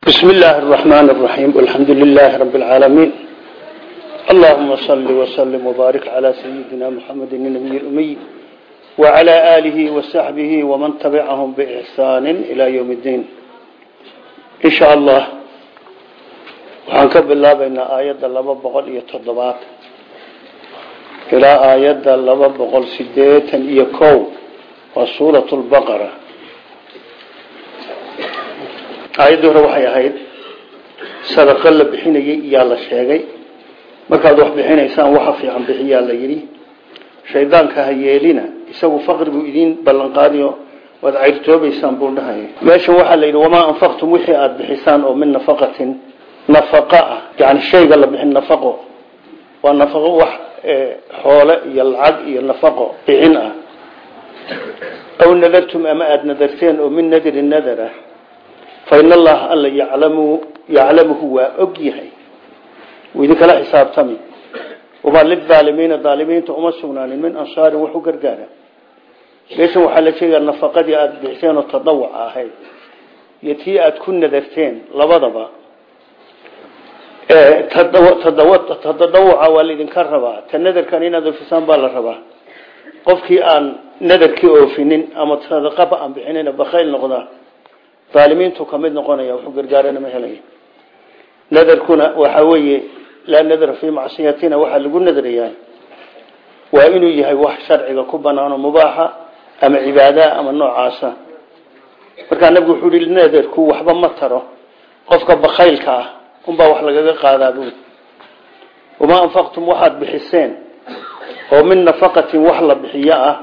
بسم الله الرحمن الرحيم والحمد لله رب العالمين اللهم صل وسلم وبارك على سيدنا محمد النبي الأمي وعلى آله وصحبه ومن تبعهم بإحسان إلى يوم الدين إن شاء الله وحنكب الله بين آيات اللبا بقل يتضبات إلى آيات اللبا بقل سديتا يكو وسورة البقرة aayadii hore waxay ahayd sadaqo la bixinayay iyaa la sheegay. Markaad wax bixinaysaan waxa fiican bixiyaa la yidhi. Shaydaanka ha yeelina isagu faqri buu idiin ballanqaadiyo waad cayrtoobaysaan buu dhahaya meeshan waxaa la yidhi wamaa anfaqtum wixii aada bixisaan oo min nafaqatin. Nafaqa ah yani shayga la bixin nafaqo. Waa nafaqo wax xoole iyo lacag iyo nafaqo bixin ah. Aw nadartum ama aada nadarteen oo min nadirin nadar ah fain allaha alla yaclamu yaclamuhu waa og yahay. Idinkala xisaabtami. Wamaa lidaalimiina daalimiinta uma sugnaanin. Min ansaarin wax u gargaara. Meeshan waxaa la sheegaa nafaqadii aada bixiseen oo tadawuca ahayd. Iyo tii aada ku nadarteen labadaba. Tadawuca waa laydinka rabaa. Ta nadarkan inaad oofisaan baa la rabaa. Qofkii aan nadarkii oofinin ama sadaqaba aan bixinin bakayl noqdaa aalimiintu ka mid noqonaya wuxuu gargaarana ma helaya nadarkuna waxa weeye laa nadra fii macsiyatina waxaa lagu nadrayaa waa inuu yahay wax sharciga ku banaano mubaaxa ama cibaada ama noocaasa. Markaa nabigu wuxuu i nadarku waxba ma taro. Qofka bakaylka ah unbaa wax lagaga qaadaa buud wamaa anfaqtum waxaad bixiseen. Oo min nafaqatin wax la bixiyo ah.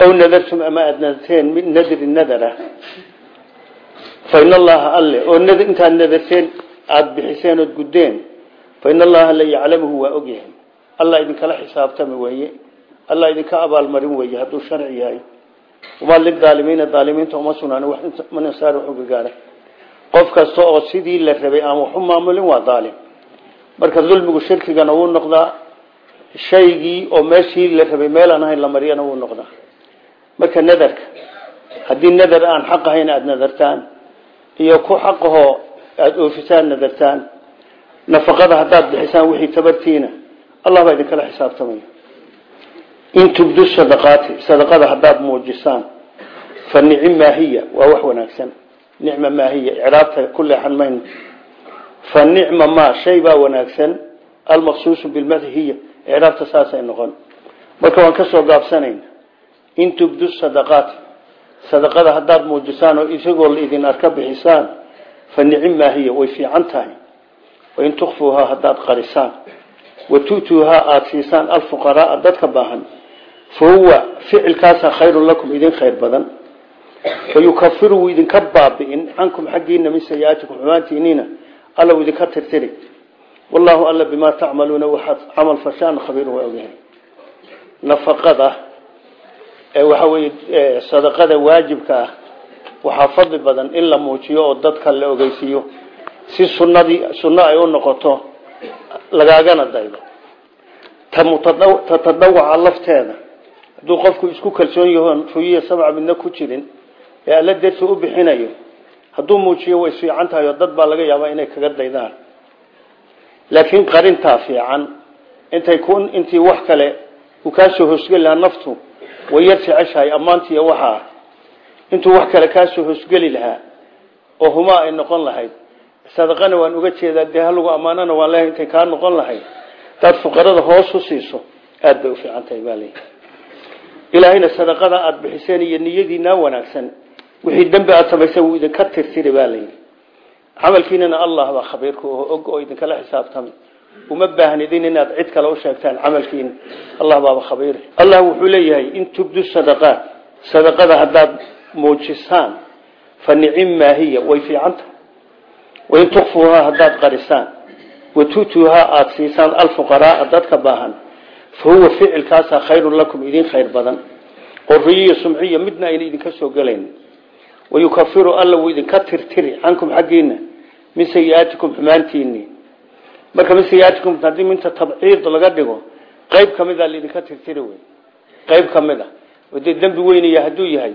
Aw nadartum ama aada nadarteen min nadri nadara fain allaha alle oo intaad nadarteen aada bixiseen ood guddeen fain allaha alle yaclamuhu waa ogyahay allah idinkala xisaabtami weeye allah idinka abaalmarin weeye hadduu sharci yahay wamaa lidaalimiina daalimiinta uma sugnaan man ansaar waxu gargaara qof kasta oo sidii la rabay aan waxu maamulin waa daalim marka dulmigu shirkigana wuu noqdaa shaygii oo meeshii la rabay meelaan ahayn la mariyana wuu noqdaa marka nadarka haddii nadar aan xaq ahayn iyo ku xaqahoo aada oofisaan nadartaan. Nafaqada haddaad bixisaan wixii tabartiina allah baa idinkala xisaabtamaya. In tubdu sadaqaati sadaqada haddaad muujisaan fa nicim maahiya waa wax wanaagsan. Nicma maahiya icraabta ku leexan mayno. Fa nicma maa shay baa wanaagsan. Almaqsuusu bilmadhiya icraabta saasay noqon. Marka waan ka soo gaabsanayna in tubdu sadaqaati sadaqada haddaad muujisaan oo isagoo la idin arka bixisaan fa nicim maahiya way fiican tahay. Wain tukfuuhaa haddaad qarisaan. Wa tu'tuuhaa aada siisaan alfuqaraaa dadka baahan. Fa huwa ficilkaasa khayrun lakum idin khayr badan. Fayukafiru wuu idinka baabi'in cankum xaggiina min sayi-aatikum xumaantiiniina alla idinka tirtiri. Wallaahu alla bimaa tacmaluuna waxaad camal fashaan khabiir waa ogyahay nafaqada waxa weeye sadaqada waajibka ah waxaa fadli badan in la muujiyo oo dadka la ogeysiiyo. Si sunadii sunno ay u noqoto lagaagana daydo. Ta tadawuca lafteeda. Hadduu qofku isku kalsoon yahoon ruyiya sabca midna ku jirin ee alla darsi u bixinayo hadduu muujiyo way fiican tahay oo dad baa laga yaabaa inay kaga daydaan. Laakiin qarintaa fiican. Intay intii wax kale uu kaasoo hoosgeli naftu way yar jeceshahay ammaantiiyo waxaa intuu wax kale kaasoo hoosgeli lahaa oo humaa ay noqon lahayd. Sadaqana waan uga jeedaa dee halagu ammaanana waan leehay intay kaa noqon lahayd. Hadaad fuqarada hoos u siiso aada bay u fiican tahay baa leeyahy ilaahayna sadaqada aada bixiseen iyo niyadiinaa wanaagsan. Wixii dembi aada samaysay wuu idinka tirtiri baa layidhi camalkiinana allah baa khabiirka oo oo idinkala xisaabtamay uma baahnidin inaad cid kale u sheegtaan camalkiina allah baaba khabiir. Allah wuxuu leeyahay in tubdu sadaqaat sadaqada haddaad muujisaan fa nicim maahiya way fiicanta. Wain tukfuuhaa haddaad qarisaan. Wa tu'tuuhaa aada siisaan alfuqaraaa dadka baahan. Fa huwa ficilkaasaa khayrun lakum idin khayr badan. Oo riyiyo sumciya midna ayna idinka soo gelayn. Wayukafiru alla wuu idinka tirtiri cankum xaggiina min sayi-aatikum marka min sayi-aatikum haddii minta tabciid laga dhigo qayb ka mid a laidinka tirtiri wey qayb ka mid a oo dee dembi weynaya hadduu yahay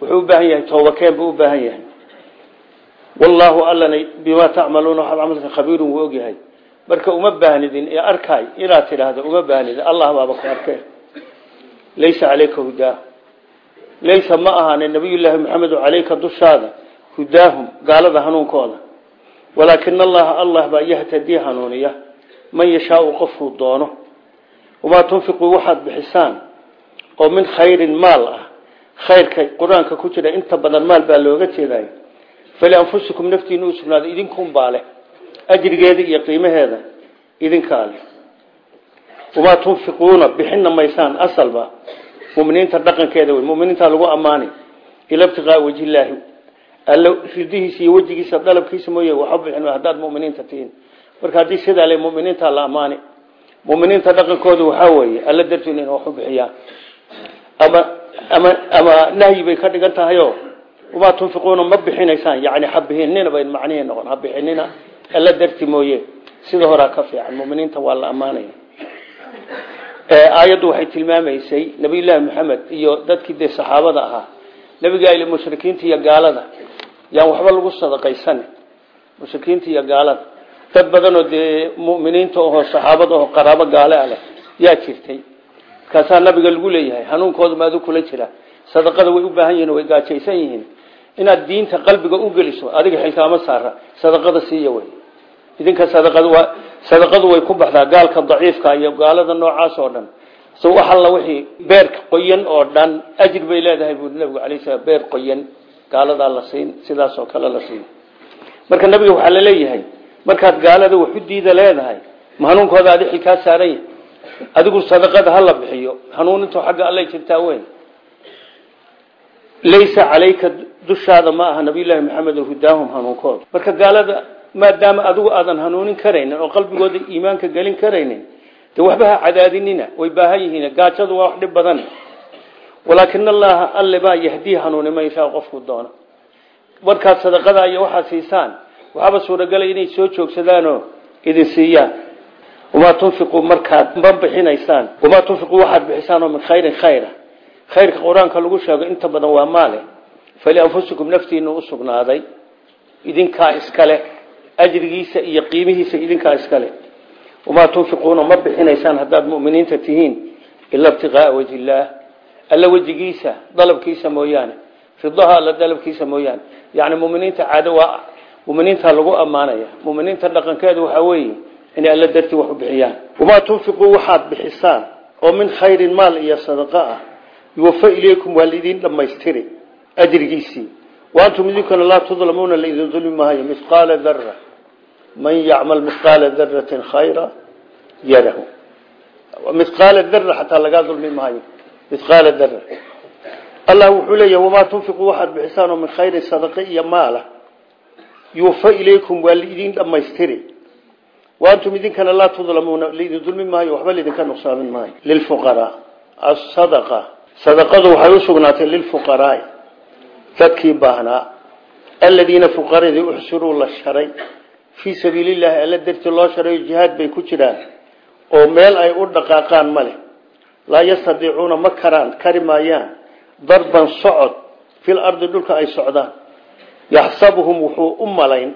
wuxuu baahan yahay toobakeen buu baahan yahay. Wallaahu allana bimaa tacmaluuna waxaad camalka khabiirun wuu ogyahay. Marka uma baahnidin ee arkaay inaad tidhaahdo uma baahnidin allah baaba ku arkee. Laysa caleyka hudaa. Laysa ma ahaane nabiyullaahi maxamedu caleyka dushaada hudaahum gaalada hanuunkooda walaakina allaha allah baa yahtadii hanuuniya. Man yashaau qofkuu doono. Wamaa tunfiquu waxaad bixisaan. Oo min khayrin maal ah. Khayrka qur'aanka ku jira inta badan maal baa looga jeeday falianfusikum naftiina u sugnaada idinkunbaale ajrigeeda iyo qiimaheeda idinkaa le wamaa tunfiquuna bixinna maysaan asalba. Muminiinta dhaqankeeda wey muminiinta lagu ammaani ila btiqaa wajhillaahi alla ridihiisa iyo wejigiisa dalabkiisa mooye waxa bixin haddaad muminiinta tihiin. Marka haddii sidaa le muminiinta la ammaani muminiinta dhaqankooda waxaa weeye alla dartiin in wax u ama ama ama nahyi ka dhigan tahayo wamaa tunfiquuna ma bixinaysaan. Yani habihinina bay macnihii noqon habixinina alla darti mooye. Sida horaa ka fiican muminiinta waa la ammaanaya aayaddu waxay tilmaamaysay nabiyullaahi maxamed iyo dadkii dee saxaabada ahaa nabiga il mushrikiinta iyo gaalada yaan waxba lagu sadaqaysan mushrikiinta iyo gaalada. Dad badanoo dee muminiinta oho saxaabada oho qaraabo gaale a leh yaa jirtay. Markaasaa nabiga lagu leeyahay hanuunkooda maadu kula jira. Sadaqada way u baahan yihiin way gaajaysan yihiin. Inaad diinta qalbiga u geliso adiga xilkaama saara. Sadaqada siiya wey idinka sadaqadu way ku baxdaa gaalka daciifka iyo gaalada noocaas oo dhan. So wax alla wixii beerka qoyan oo dhan ajir bay leedahay buu nabigu calay slam beer qoyan gaaladaa la siin sidaas oo kale la siin. Marka nabiga waxaa la leeyahay markaad gaalada wax u diida leedahay ma hanuunkooda adi xilkaa saaran yahay adigu sadaqada hala bixiyo hanuunintu xagga allay jirtaa weyn. Laysa calayka dushaada ma aha nabiyullaahi maxamed hudaahum hanuunkooda marka gaalada maadaama adigu aadan hanuunin karaynin oo qalbigooda iimaanka gelin karaynin de waxba ha cadaadinina way baahan yihiin gaajadu waa wax dhib badan walaakina allaha alle baa yahdii hanuunima inshaa qofku doona markaad sadaqada iyo waxaad siisaan waxaaba suuragalay inay soo joogsadaanoo idin siiyaan wamaa tunfiquu markaad ma bixinaysaan wamaa tunfiquu waxaad bixisaan oo min khayrin khayra. Khayrka qur'aanka lagu sheego inta badan waa maale. Falianfusikum naftiina u sugnaaday idinkaa iskale ajrigiisa iyo qiimihiisa idinkaa iskale wamaa tunfiquuna ma bixinaysaan haddaad muminiinta tihiin ila ibtiqaaa wajhi illaah alla wejigiisa dalabkiisa mooyaane. Ridaha alla dalabkiisa mooyaane. Yani muminiinta caado waa muminiinta lagu ammaanaya. Muminiinta dhaqankeedu waxaa weeye inay alla dartii wax u bixiyaan. Wamaa tunfiquu waxaad bixisaan oo min khayrin maal iyo sadaqa ah. Yuwafa ilaykum waa laidin dhammaystiri ajrigiisii. Waantum idinkuna laa tudlamuuna laidin dulmi maayo mihqaala dara man yacmal mihqaala daratin khayra yarahu mihqaala dara xataa lagaa dulmi maayo mihqaala dara allah wuxuu leeyahy wamaa tunfiquu waxaad bixisaan oo min khayrin sadaqa iyo maala yuwafa ilaykum waa laidin dhammaystiri. Waantum idinkana laa tudlamuuna laidin dulmi maayo waxba laidinka nuqsaamin maayo. Lilfuqaraa. Asadaqa sadaqadu waxay u sugnaatay lilfuqaraai dadkii baahnaa aladiina fuqaradii uxsiruu la sharay. Fii sabiili llahi alla dartii loo sharayo jihaad bay ku jiraan. Oo laa yastadiicuuna ma karaan kari maayaan. Darban socod fil ardi dhulka ay socdaan. Yaxsabuhum wuxuu u malayn.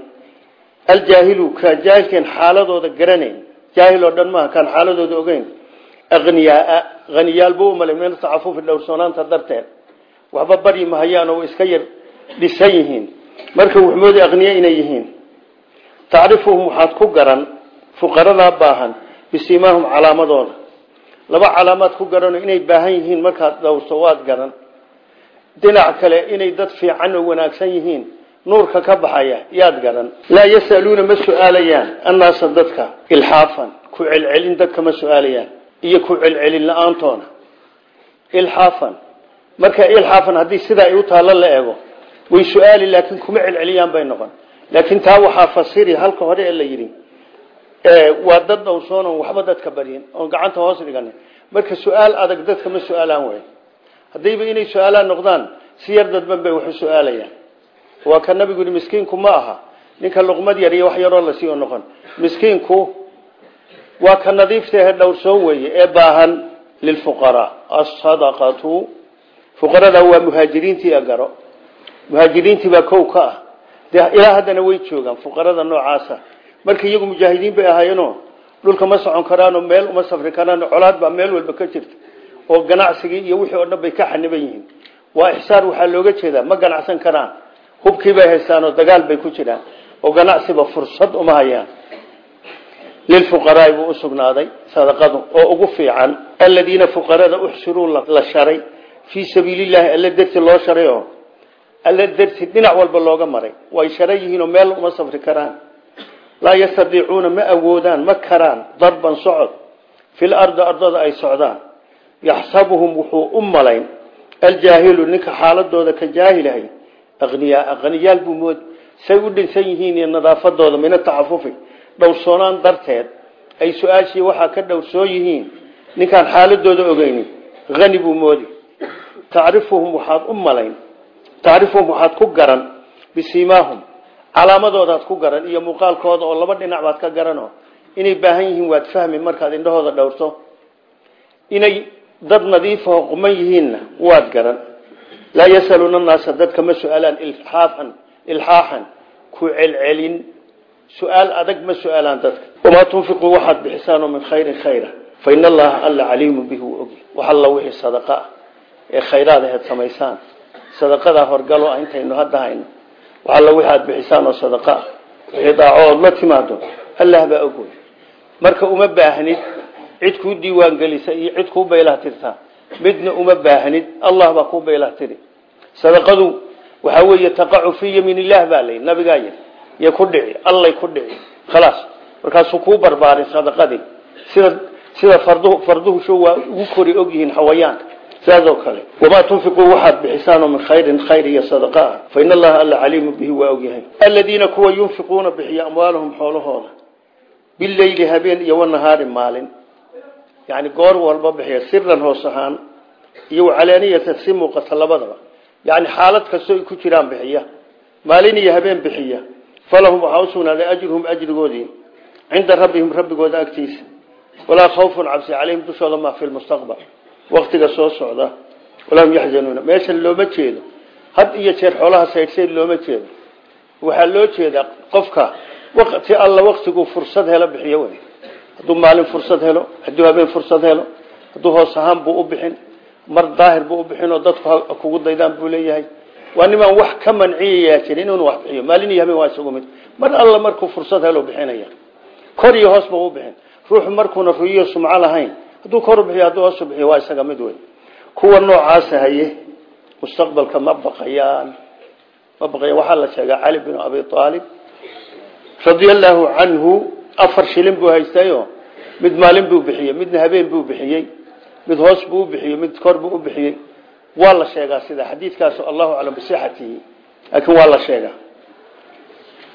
Aljaahilu kaa jaahilkeen xaaladooda garanayn. Jaahil oo dhan maaha kaan xaaladooda ogeyn. Aqniyaaa haniyaalbuu u malay min tacafufi dhowrsoonaanta darteed. Waxba baryi mahayaan oo iska yar dhisan yihiin. Marka wuxmoodi aqniye inay yihiin. Ku garan fuqaradaa baahan bisiimaahum laba calaamaad ku garano inay baahan yihiin markaad dhowrso waad garan. Dhinac kale inay dad fiican oo wanaagsan yihiin nuurka ka baxaya yaad garan. Laa yasaluuna ma su'aalayaan annaasa dadka ilxaafan ku celcelin dadka ma su'aalayaan iyo ku celcelin la'aantoona. Ilxaafan marka ilxaafan haddii sidaa ay u taallo la eego way su'aali laakiin kuma celceliyaan bay noqon. Laakiin taa waxaa fasiri halka hore la yidhi waa dad dhowrsoon oon waxba dadka baryin oon gacanta hoos dhiganin. Marka su'aal adag dadka ma su'aalaan wey haddayba inay su'aalaan noqdaan si yar dadban bay waxu su'aalayaan. Waa ka nabigu yihi miskiinku ma aha. Ninka luqmad yar iyo wax yaroo la sii o noqon. Miskiinku waa ka nadiiftahe dhowrsoon weeye ee baahan lilfuqaraa asadaqatu fuqarada waa muhaajiriintii garo. Muhaajiriintii baa kow ka ah. Haddana way joogaan fuqarada noocaasa marka iyagu mujaahidiin bay ahaayeenoo dhulka ma socon karaanoo meel uma safri karaanoo colaad baa meel walba ka jirta. Oo ganacsigii iyo wixii oo dhan bay ka xaniban yihiin. Waa ixsaar waxaa looga jeedaa ma ganacsan karaan. Hubkii bay haystaan oo dagaal bay ku jiraan. Oo ganacsiba fursad uma hayaan. Lilfuqaraai buu usugnaaday sadaqadu oo ugu fiican aladiina fuqarada uxsiruu la sharay fii sabiilillahi alla darti loo sharay oo alla darti dhinac walba looga maray. Way sharan yihiinoo meel uma safri karaan laa yastadiicuuna ma awoodaan ma karaan darban socod. Fil ardi ardada ay socdaan. Yaxsabuhum wuxuu u malayn. Aljaahilu ninka xaaladooda ka jaahilahay aqniyaa aqniyaal buu mood. Say u dhinsan yihiin nadaafadooda mina tacafufi dhowrsoonaan darteed ay su'aashii waxaa ka dhowrsoon yihiin. Ninkaan xaaladooda ogeynin hani buu moodi. Tacrifuhum waxaad u malayn. Tacrifuhum waxaad ku garan. Bisiimaahum calaamadoodaad ku garan iyo muuqaalkooda oo laba dhinac baad ka garanoo inay baahan yihiin waad fahmi markaad indhahooda dhowrto. Inay dad nadiifaho quman yihiinna waad garan. Laa yasaluuna naasa dadka ma su'aalaan ilxaafan ilxaaxan ku celcelin. Su'aal adag ma su'aalaan dadka. Wamaa tunfiquu waxaad bixisaanoo min khayrin khayra fa ina allaha alla caliimu bihi wuu ogy wax alla wixii sadaqa ah ee khayraad aheed samaysaan. Sadaqadaa horgalo ah intaynu hadda hayno alla wixi aad bixisaan oo sadaqa wixii daaco ood la timaado allah baa og wey marka uma baahnid cid kuu diiwaan gelisa iyo cid kuu baylah tirtaa midna uma baahnid allah baa kuu baylah tiri sadaqadu waxaa weeye taqacu fii yamiin illah baa layi nabigaa yiri iyo ku dhici allay ku dhici khalaas markaasuu kuu barbaarin sadaqadii sida sida farduhu farduhu show waa ugu kori og yihiin xawayaanka sidaasoo kale wamaa tunfiquu waxaad bixisaanoo min khayrin khayr iyo sadaqa ah. Fa ina allaha alla caliimu bihi waa ogyahay aladiina kuwa yunfiquuna bixiya amwaalahum xoolahooda bileyli habeen iyo wanahaari maalin. Yani goor walba bixiya siran hoos ahaan iyo calaaniyatan si muuqata labadaba. Yani xaalad kastoo ay ku jiraan bixiya maalin iyo habeen bixiya. Falahum waxaa usugnaaday ajruhum ajrigoodii cinda rabbihim rabbigooda agtiisa. Walaa khawfun cabsi dushooda ma fi lmustaqbal waktiga soo socda walahum yaxzanuuna meeshan looma jeedo. Had iyo jeer xoolaha saydhsayd looma jeedo. Waxaa loo jeedaa qofka waqti alla waktiguu fursad helo bixiyo wey. Hadduu maalin fursad helo hadduu habeen fursad helo hadduu hoos ahaan buu u bixin mar daahir buu u bixin oo dadku kugu daydaan buu leeyahay. Waa nimaan wax ka manciyayaa jirin inuu wax bixiyo. Maalin iyo habeen waa isugu mid. Mar alla markuu fursad helo bixinaya kor iyo hoos buu u bixin. Ruuxu markuuna ruyiyo sumco lahayn hadduu kor u bixiyo hadduu hoos u bixiyo waa isaga mid wey kuwa noocaasa haye mustaqbalka ma baqayaan. Ma baqayaan. Waxaa la sheegaa cali bin abi aalib radia allaahu canhu afar shilin buu haystayo mid maalin buu bixiyey midna habeen buu bixiyey mid hoos buu u bixiyey mid kor buu u bixiyey. Waa la sheegaa sida xadiidkaas allahu aclam bisixatihi laakiin waa la sheegaa.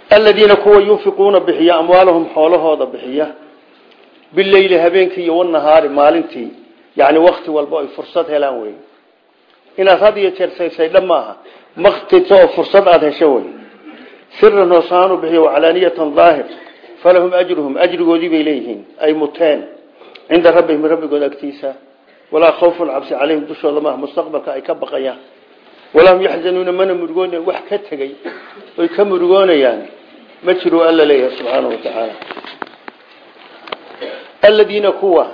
Aladiina kuwa yunfiquuna bixiya amwaalahum bileyli habeenkii iyo wanahaari maalintii yani wakti walba ay fursad helaan wey inaad had iyo jeer saysaydha maaha maktito oo fursad aada hesho wey siran hoos ahaan u bixiya wacalaaniyatan daahir falahum ajruhum ajrigoodii bay leeyihiin ay muteen cinda rabbihim rabbigooda agtiisa walaa khawfun cabsi calayhim dushooda maaha mustaqbalka ay ka baqayaan walahum yaxzanuuna mana murugoona wax ka tegey oy ka murugoonayaan ma jiro alla leeyahay subxaanahu watacaala aladiina kuwa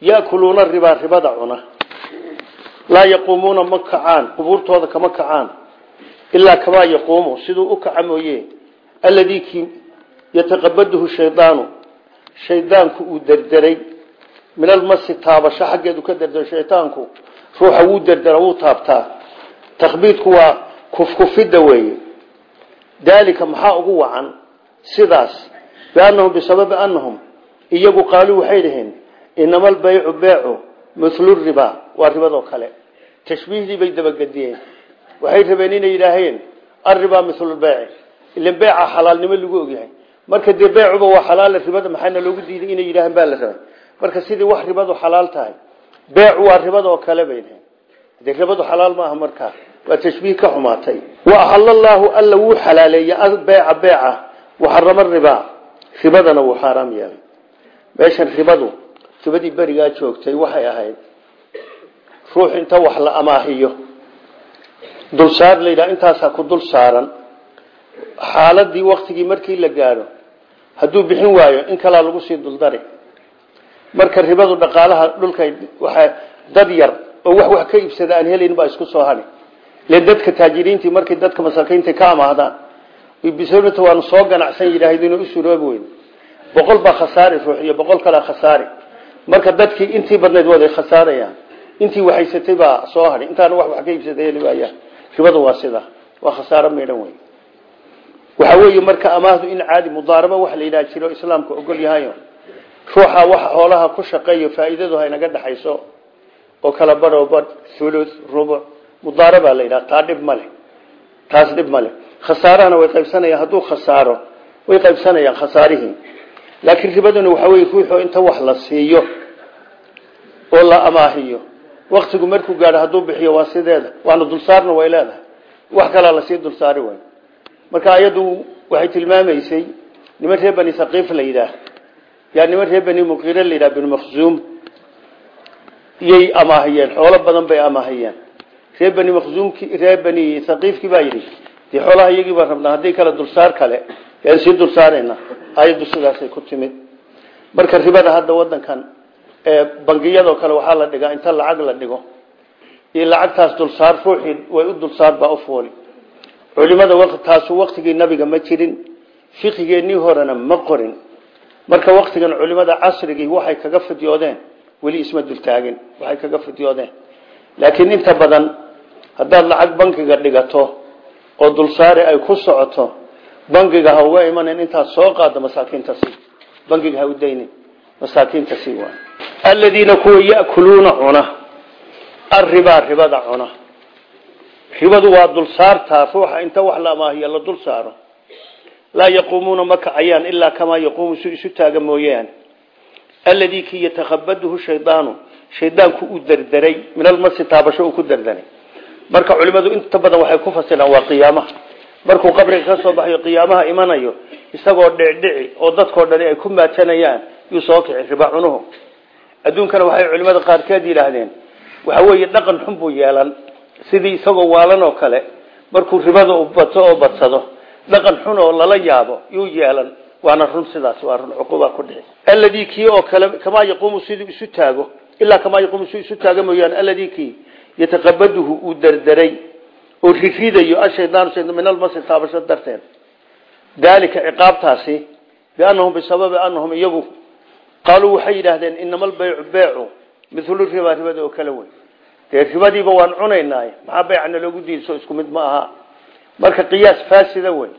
yaakuluuna ribaa ribada cuna. Laa yaquumuuna ma kacaan qubuurtooda kama kacaan ilaa kamaa yaquumu siduu u kaca mooye. Alladii ki yataqabaduhu shaydaanu shaydaanku uu derderay min almasi taabasho xaggeedu ka derdero shaydaanku ruuxa wuu derdera wuu taabtaa. Takbiidku waa kufkufidda weeye. Daalika maxaa ugu wacan? Sidaas. Biannahum bisababi annahum iyagu qaaluu waxay dhaheen inama albaycu beecu mithlu riba waa ribadoo kale. Tashbiihdii bay dabagediyeen waxay rabeen inay yidhaaheen arriba mithlulbeyci ilan beeca xalaalnimo lagu ogyahay. Marka dee beecuba waa xalaal ribada maxaana loogu diiday inay yidhaaheen baa la rabay marka sidii wax ribadu xalaal tahay beecu waa ribadoo kale bay dhaheen dee ribadu xalaal maaha markaa waa tashbiih ka xumaatay. Wa axala allaahu alla wuu xalaaleeyey beeca beeca waxarama ribaa ribadana wuu xaaraam meeshan ribadu ribadii berigaa joogtay waxay ahayd ruux inta wax la amaahiyo. Dulsaar la yidhaha intaasaa ku dul xaaladii waktigii markii la gaadho hadduu bixin waayo in kalaa lagu sii duldari marka ribadu dhaqaalaha dhulkay waxaa dad yar oo wax wax ka iibsada aan helayn baa isku soo hadhi le dadka taajiriintii markay dadka masaakiinta ka amaahdaan waanu soo ganacsan yidhaahd inuu u suroobi weyn boqol baa khasaari ruux boqol kalea khasaari marka dadkii intii badnayd waday khasaarayaan. Intii waxaysatay baa soo hadhay intaana wax wax ka waayaan ribadu waa sidaa. Waa khasaaro meedhan wey waxa weeye marka amaahdu in caadi mudaaraba wax la yidhaha jiro islaamka ogol yahayo ruuxa waxa xoolaha ku shaqeeyo faa'iidadu haynaga dhaxayso oo kala badho badh thuluth rubuc la yidhaha. Taa dhib taas dhib male khasaarahana way qaybsanayaan. Hadduu khasaaro way qaybsanayaan khasaarihii laakiin ribaduna waxa weye ruuxoo inta wax la siiyo oo la amaahiyo. Waktigu markuu gaadho hadduu bixiyo waa sideeda waana dulsaarna way leedahay. Wax kalaa la sii dulsaari way marka ayadu waxay tilmaamaysay niman reer bani saqiif la yidhaah yaa niman reer bani muqire la yidhah binu makhzuum iyay amaahiyeen xoolo badan bay amaahiyeen. Reer bani makhzuumki reer bani saqiifkii baa yidhi dee xoolaha iyagii baan rabnaa haddii kale dulsaar kale sii dulsaarayna ayaddu sidaasay ku timid. Marka ribada hadda wadankan bangiyadoo kale waxaa la dhigaa inta lacag la dhigo. Iyo lacagtaas dulsaar ruuxii way u dulsaar u fooli. Culimada taasu waktigii nabiga ma jirin fiqigeenii horena ma qorin. Marka waktigan culimada casrigii waxay kaga fidyoodeen weli isma dultaagin waxay kaga fidyoodeen. Laakiin inta badan haddaad lacag bankiga dhigato oo dulsaari ay ku socoto bankiga ha uga imanan intaad soo qaado masaakiinta sii. Bankiga ha u daynin masaakiinta sii waay. Aladiina kuwa ya'kuluuna cuna arribaa ribada cuna. Ribadu waa dulsaartaa ruuxa inta wax la amaahiyo la dul saaro. Laa yaquumuuna ma kacayaan ilaa kamaa yaquumu si isu taaga mooyaane alladii kii yatakhabaduhu shaydaanu shaydaanku u derderay min almasi taabasho uu ku derderay marka culimadu inta badan waxay ku fasiraan waa qiyaamaha markuu qabriga ka soo baxayo qiyaamaha imanayo isagoo dhicdhici oo dadkoo dhani ay ku maatanayaan yuu soo kici riba cunuhu. Adduunkana waxay culimada qaarkeed yidhaahdeen waxa weeye dhaqan xun buu yeelan sidii isagoo waalan oo kale markuu ribada u bato oo badsado dhaqan xun oo lala yaabo yuu yeelan waana run sidaas waa run cuquba ku dhici. Alladii kii oo kale kamaa yaquumu siduu isu taago? Ilaa kamaa yaquumu siduu isu taago mooyaane alladii kii yataqabaduhu uu derderay oo riridayo ashaydaanu shaydaan min almasi taabasho darteed. Daalika ciqaabtaasi biannahum bisababi annahum iyagu qaaluu waxay yidhaahdeen inama albaycu beecu mithlu riba ribada oo kale wey dee ribadiiba waan cunaynay maxaa baycana loogu diidso isku mid ma aha. Marka qiyaas faasida wey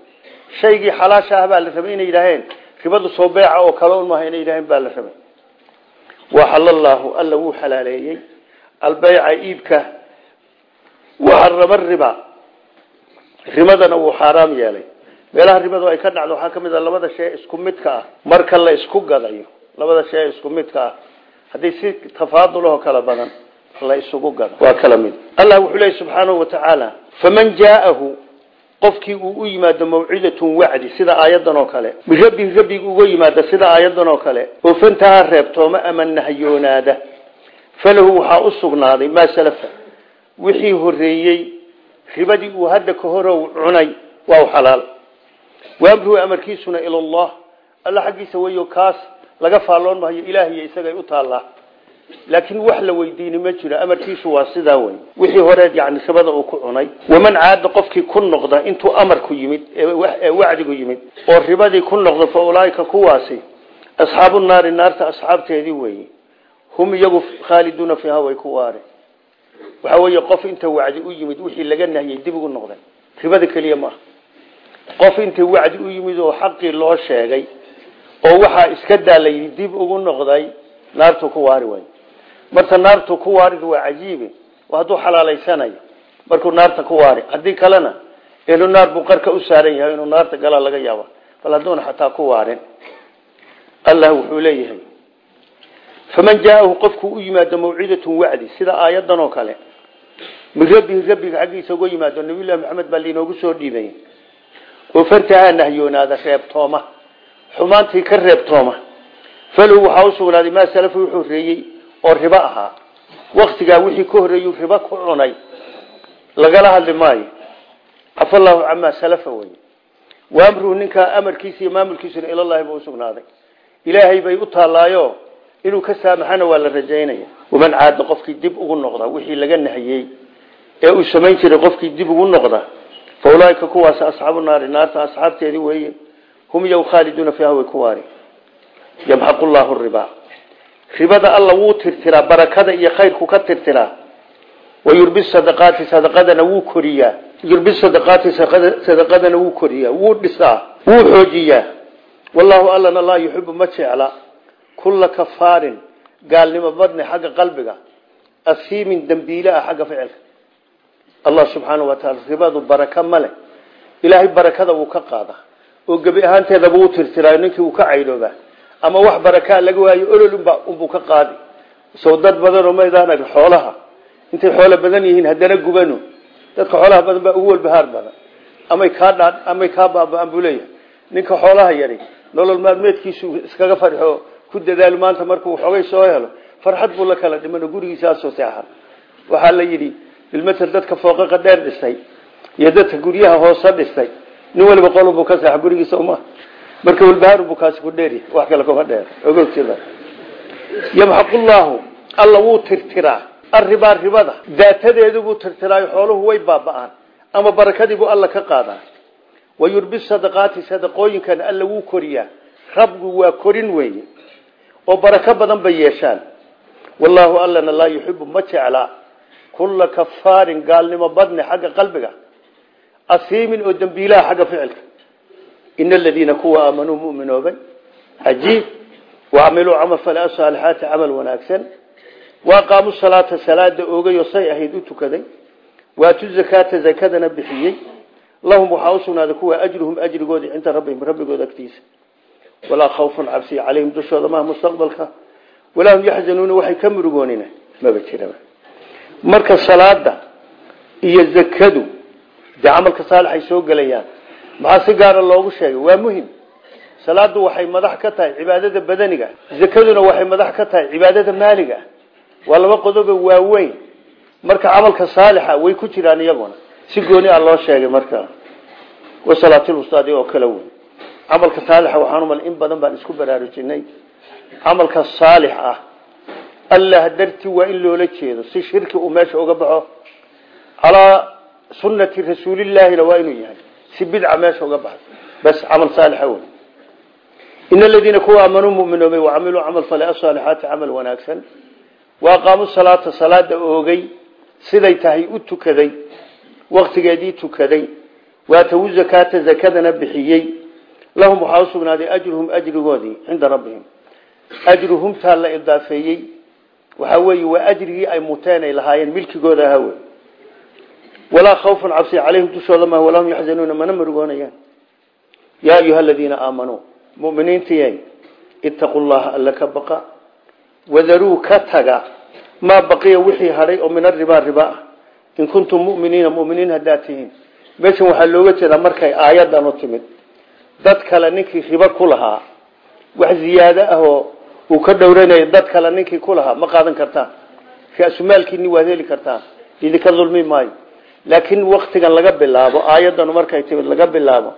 shaygii xalaasha ah baa la rabay inay yidhaaheen ribadu soo beeca oo kale un maaha inay yidhaheen baa la rabay. Waxalallaahu alla wuu xalaaleeyey. Albeyca iibka waxarama riba. Ribadana wuu xaaraam yeelay. Meelaha ribadu ay ka dhacdo waxaa ka mid labada shay isku midka ah. Marka la isku gadayo labada shay isku midka ah haddii si tafaadulahoo kala badan la isugu gado. Waa kala mid. Allah wuxuu leeyahy subxaanahu watacaala faman jaa'ahu qofkii uu u yimaado mawcidatun wacdi sida aayadan oo kale. Birabbihi rabbiga uga yimaada sida aayadan oo kale. Oo fantaha reebtooma ama nahyoonaada falahu waxaa u sugnaaday maa salafa wixii horeeyey ribadii uu hadda ka horow cunay waa xalaal. Waamruhu amarkiisuna ilallah alla xaggiisa weyo kaas laga faalloon mahayo ilaahiyo isagay u taallaa laakiin wax la weydiini ma jiro amarkiisu waa sidaa wey. Wixii horeed yani ribada uu ku cunay waman caada qofkii ku noqda intuu amarku yimid ee wacdigu yimid oo ribadii ku noqda fa ulaaika kuwaasi asxaabu naari naarta asxaabteedii weeye hum iyagu khaaliduuna fiiha way ku waare waxa weeye qof inta wacdi u yimid wixii laga nahyay dib ugu noqday. Ribada keliya maaha qof inta wacdi u yimid oo xaqii loo sheegay oo waxaa iska daalayay dib ugu noqday naartu ku waari way marta naartu ku waarid waa cajiibe hadduu xalaalaysanayo markuu naarta ku waari haddii kalena ehlu naar buu u saaran yahay inuu naarta galaa laga yaaba bal hadduuna xataa ku waarin. Allah wuxuu leeyahay faman jaaahu qofku u yimaado mawcidatun wacdi sida kale min rabbihi rabbiga xaggiisa uga yimaado nabiyullahi maxamed baa liinoogu soo dhiibay. Oo fantahaa nahyoonaada reebtooma xumaantii ka reebtooma falahu waxaa u sugnaaday maa salafa wuxuu reeyey oo ribo ahaa. Waktigaa wixii ka horeeyuu ribo ku cunay. Lagala hadli maayo. Cafallahu camaa salafa wey waamruhu ninkaa amarkiisa iyo maamulkiisuna ilallahi buu usugnaaday ilaahay bay u taallaayo inuu ka saamaxana waa la rajaynaya. Waman caada qofkii dib ugu noqda wixii laga nahiyey ee uu samayn jiray qofkii dib ugu noqda fa ulaaika kuwaas asxaabu naari naarta asxaabteedii weeye hum yow khaaliduuna fiiha way ku waari. Yamxaqu llaahu ribaa ribada alla wuu tirtiraa barakada iyo khayrku ka tirtiraa. Wayurbi sadaqaati sadaqadana wuu koriyaa. Yurbi sadaqaati sadaqadana wuu koriyaa wuu dhisaa wuu xoojiyaa. Wallahu allana laa yuxibu ma jecla kulla kafaarin gaalnimo badni xagga qalbiga asiimin dembiile ah xagga ficilka allah subxaana wa taala ribadu baraka ma leh ilaahay barakada wuu ka qaada. Oo gebi ahaanteedaba wuu tirtiraayo ninkii uu ka caydhoobaa ama wax barakaa laga waayo olol unbuu ka qaadi. Sow dad badanoo maydaan ag xoolaha. Intay xoolo badan yihiin haddana gubano dadka xoolaha badan baa ugu walbahaar badan. Amay kaa dhaa amay kaa baaba-an buu leeyahay. Ninka xoolaha yari nolol maalmeedkiisu iskaga farxo ku dadaalo maanta bilmatel dadka fooqaqa dheer dhisay iyo dadka guryaha hoose dhisay nin waliba qolbuu ka seexa gurigiisa uma marka walbahaar buu kaasi ku dheeri wax kale kuma dheer. Ogowtida yamxaqullahu alla wuu tirtiraa. Aribaa ribada daatadeedu buu tirtiraayo xooluhu way baaba'aan. Ama barakadiibuu alla ka qaadaa. Wayurbi sadaqaati sadaqooyinkana alla wuu koriyaa. Rabgu waa korin weeye. Oo barako badan bay yeeshaan. Wallaahu allana laa yuxibu kulla kafaarin gaalnimo badni xagga qalbiga asiimin oo dembiilaha xagga ficilka ina aladiina kuwa aamanuu muminoobay cajiib wacamiluu camal fala saalixaati camal wanaagsan waaqaamu salaata salaada oogayoo say ahayd u tukaday waatu zakaata zakadana bixiyey lahum waxaa usugnaaday kuwa ajruhum ajrigoodii cinda rabbihim rabbigooda agtiisa walaa khawfun cabsi calayhim dushooda maha mustaqbalka walaa hum yaxzanuuna waxay ka murugoonina maba jiraba marka salaada iyo zakadu dee camalka saalix ay soo gelayaan maxaa si gaara loogu sheegay? Waa muhiim. Salaadu waxay madax ka tahay cibaadada badaniga. Zakaduna waxay madax ka tahay cibaadada maaliga. Waa laba qodoba waaweyn. Marka camalka saalixa way ku jiraan iyaguna. Si gooni ah loo sheegay marka. Wasalaatilwustaadi oo kale wey camalka saalixa waxaan umal in badan baan isku baraarujinay. Camalka saalix ah allah darti waa in loola jeedo si shirki uu meesha uga baxo calaa sunnati rasuulillaahina waa inuu yahay si bidca meesha uga baxo bas camal saalixa wey in aladiina kuwa aamanuu muminoobay wacamiluu camal fale asaalixaati camal wanaagsan waaqaamu salaata salaada oogay siday tahay u tukaday waktigeedii tukaday waatawu zakaata zakadana bixiyey lahum waxaa usugnaaday ajruhum ajrigoodii cinda waxaa weeye waa ajrigii ay muteen ay lahaayeen milkigooda ahaa wey walaa khawfun cabsi calayhim ma walahum yaxzanuuna mana murugoonayaan yaa ayuha aladiina aamanuu muminiintiy itaquu llaha ka baqa wadaruu ka taga maa baqiya wixii hadhay oo min aribaa riba ah. In kuntum muminiina muminiin haddaad tihiin. Meeshan looga jeedaa markay aayadan u timid. Dad kale ninkii ribo ku lahaa wax ziyaado ah oo uu ka dhowranayo dad kale ninkii ku ma qaadan kartaan ra-sumaalkiini waad heli kartaan idinka dulmi maayo. Laakiin waktigan laga bilaabo aayadanu markay timid laga bilaabo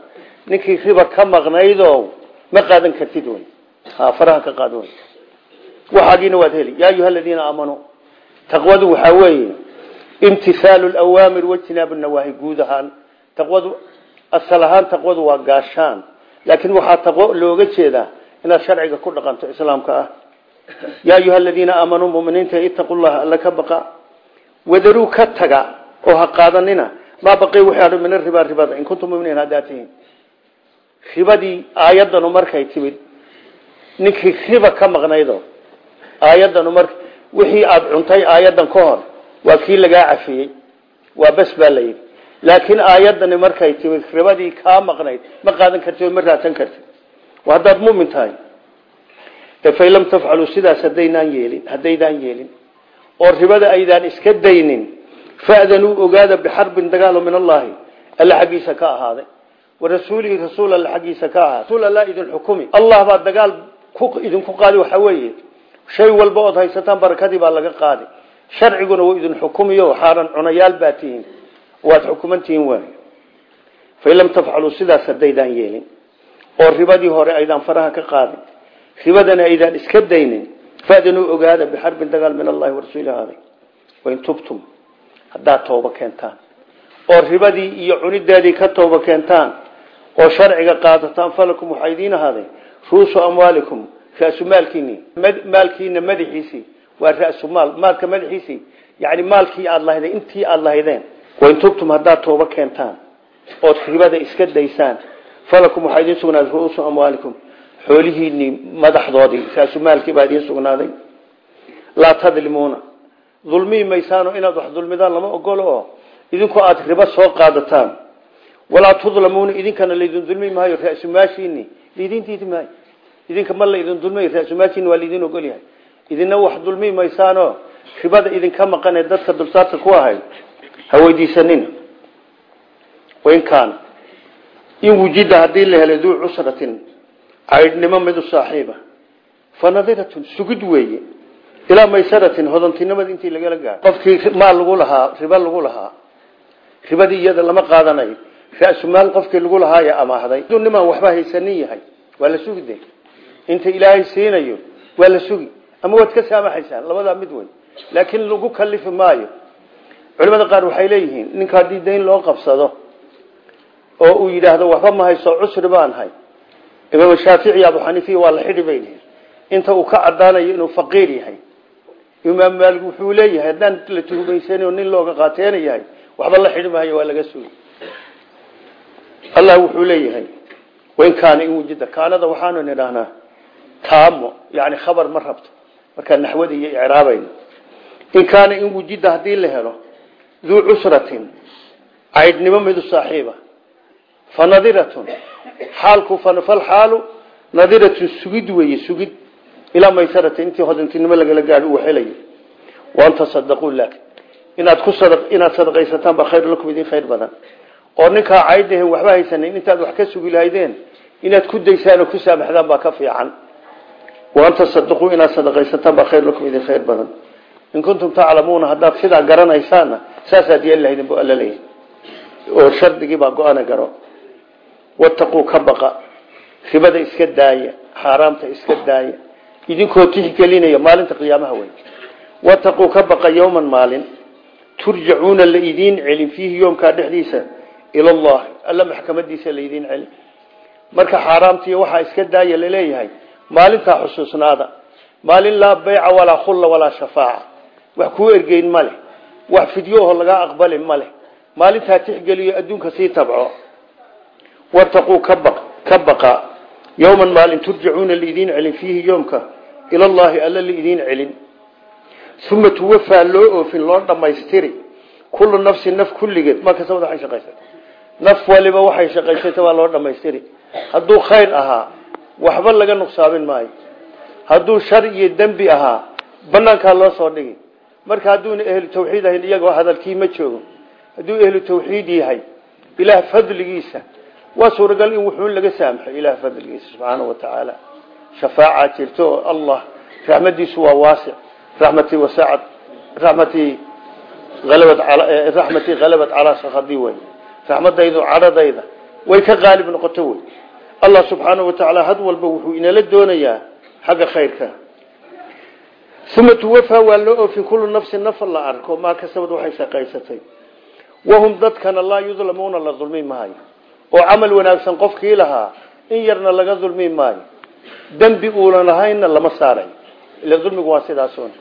ninkii riba ka maqnaydo ma qaadan kartid wy faraha ka qaad wy waxaagiina waad heli. Yaa ayuha aladiina aamanuu taqwadu waxaa weeye imtisaalu lawaamir wajtinaabu nawaahi guud taqwadu asal taqwadu waa gaashaan. Laakiin waxaa taqwo looga jeedaa inaad sharciga ku dhaqanto islaamka ah. Yaa ayuha aladiina aamanuu muminiinta itaqu llaha alla ka baqa. Wadaruu ka taga oo ha qaadanina. Maa baqi wixii hadho min aribaa ribada in kuntum muminiin haddaad tihiin ribadii aayadanu markay timid ninkii riba ka maqnaydo aayadanu mar wixii aada cuntay aayadan ka hor waa kii lagaa cafiyey waa bes baa la yidhi. Laakiin aayadani markay timid ribadii kaa maqnayd ma qaadan kartid oo ma raadsan kartid haddaad mumin tahay. Fain lam tafcaluu sidaas hadaynaan yeelin haddaydaan yeelin oo ribada aydaan iska daynin fa'danuu ogaada bixarbin dagaalo min allahi alla xaggiisa ka ahaaday. Warasuulihi rasuul alla xaggiisa ka ahaa rasuul alla idin xukumi. Allah baa dagaal idinku qaadi waxaa weeye. Shay walba ood haysataan barakadii baa laga qaadi. Sharciguna wuu idin xukumiyo xaaran cunayaal baa tihiin. Waad xukuman tihiin waay fain lam tafcaluu sidaas haddaydaan yeelin oo ribadii hore aydaan faraha ka qaadin. Ribadana aydaan iska daynin. Faadanuu ogaada bixarbin dagaal min allahi warasuuli ahaaday wain tubtum haddaad tooba keentaan. Oo ribadii iyo cunideedii ka tooba keentaan oo sharciga qaadataan falakum waxaa idiin ruusu amwaalikum rasu maalkiini maalkiina madaxiisii waa rasu maal maalka madaxiisii yani maalkii aada lahday intii aada lahaydeen. Wain tubtum haddaad tooba keentaan. Ood ribada iska daysaan falakum waxaa idiin sugnaaday ruusu amwaalikum. Xoolihiinii madaxdoodii rasu maalkii baa idiin sugnaaday. Laa tadlimuuna. Dulmii maysaano inaad wax dulmidaan lama ogolo oo idinku aada ribo soo qaadataan. Walaa tudlamuuna idinkana laydin dulmi maayo rasumaashiini laydin maayo. Idinka ma laydin dulmay rasumaashiini waa laydin ogolyahay idina wax dulmi maysaano ribada idinka maqanee dadka dulsaarta ku ahay. Ha weydiisanina wain kaana in wujida haddii la helay duu cusratin caydhnimo midu saaxiiba. Fa nadiratun sugid weeye. Ilaa maysaratin hodantinimada intii lagala gaaro qofkii maal lagu lahaa ribo lagu lahaa ribadii iyada lama qaadanayo ra-sumaal qofkii lagu lahaaya amaahday nimaan waxba haysanin yahay waa la sugi de inta ilaahay siinayo waa la sugi. Ama waad ka saamaxaysaan labadaa mid wey laakiin lagu kalifi maayo. Culimada qaar waxay leeyihiin ninka haddii dayn loo qabsado oo uu yidhaahdo waxba ma hayso cusri baan hay imaam shaafici abu xaniifiya waa la xidhi bay lihin inta uu ka cadaanayo inuu faqiir yahay. Imaam maalik wuxuu leeyahay haddaan la tuhumaysan oo nin looga qaateena waxba la xidhi waa laga sugi. Allah wuxuu leeyahay wain kaana in wujida. Kaanada waxaanu nidhahnaa taamo yani khabar ma rabto. Markaa naxwada iyo icraabayna. In kaana in wujida haddii la helo duu cusratin caydhnimo midu saaxiiba fa nadiratun xaalku falxaalu nadiratun sugid weeye sugid ilaa maysaratin intii hodantinimo lagala gaadho uu helayo waan tasadaquu laakin inaad ku inaad sadaqaysataan baa khayr lakum idin khayr badan oo ninkaa caydnahen waxba haysanin intaad wax ka sugi lahaydeen inaad ku daysaan oo ku saamaxdaan baa ka fiican waan tasadaquu inaad sadaqaysataan baa khayr lakum idin khayr badan in kuntum taclamuuna haddaad sidaa garanaysaanna saasaad yeeli lahaydin bu alla leeyahy oo shardigii baa go-ana wataquu ka baqa. Ribada iska daaya xaaraamta iska daaya. Idinkoo tixgelinaya maalinta qiyaamaha wey wataquu ka baqa yowman maalin. Turjacuuna la idiin celin fiihi yoomkaa dhexdiisa ilallahi alla maxkamadiisa laydiin celin. Marka xaaraamtiiyo waxaa iska daaya la leeyahay maalintaa xusuusnaada. Maalin laa beyca walaa khulla walaa shafaaca. Wax kuu ergeyn ma leh. Wax fidyoho lagaa aqbali ma leh wartaquu ka baqa yowman maalin turjacuuna laidiin celin fiihi yoomka ilallahi alla laidiin celin uma tuwafaa loo oofin loo dhammaystiri kullu nafsin naf kulligeed ma kasta waxay shaqaysata naf waliba waxay shaqaysata waa loo dhammaystiri hadduu khayr ahaa waxba laga nuqsaamin maayo hadduu shar iyo dembi ahaa banaankaa loo soo dhigi marka hadduuna ehlu tawxiid ahayn iyagoo hadalkii ma joogo hadduu ehlu tawxiid yahay ilaah fadligiisa waa suuragal in wuxuun laga saamxay ilaah fadligiisa subxaana wa tacaala shafaaca jirto allah raxmadiisu waa waasic. Raxmatii wasacad raxmatii alabad raxmatii halabad calaa sakadii wey raxmadaydu cadhadayda way ka qaalib noqoto wey allah subxaana wa tacaala had walba wuxuu inala doonayaa xagga khayrka. Uma tuwafaa waa loo oofin kullu nafsin nafar la arko maa kasabad waxay shaqaysatay. Wahum dadkana laa yudlamuuna la dulmi maayo oo camal wanaagsan qofkii lahaa in yarna laga dulmi maayo. Dembi uunan lahaynna lama saaray ila dulmigu waa sidaasun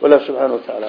wallah subxaana wa tacaala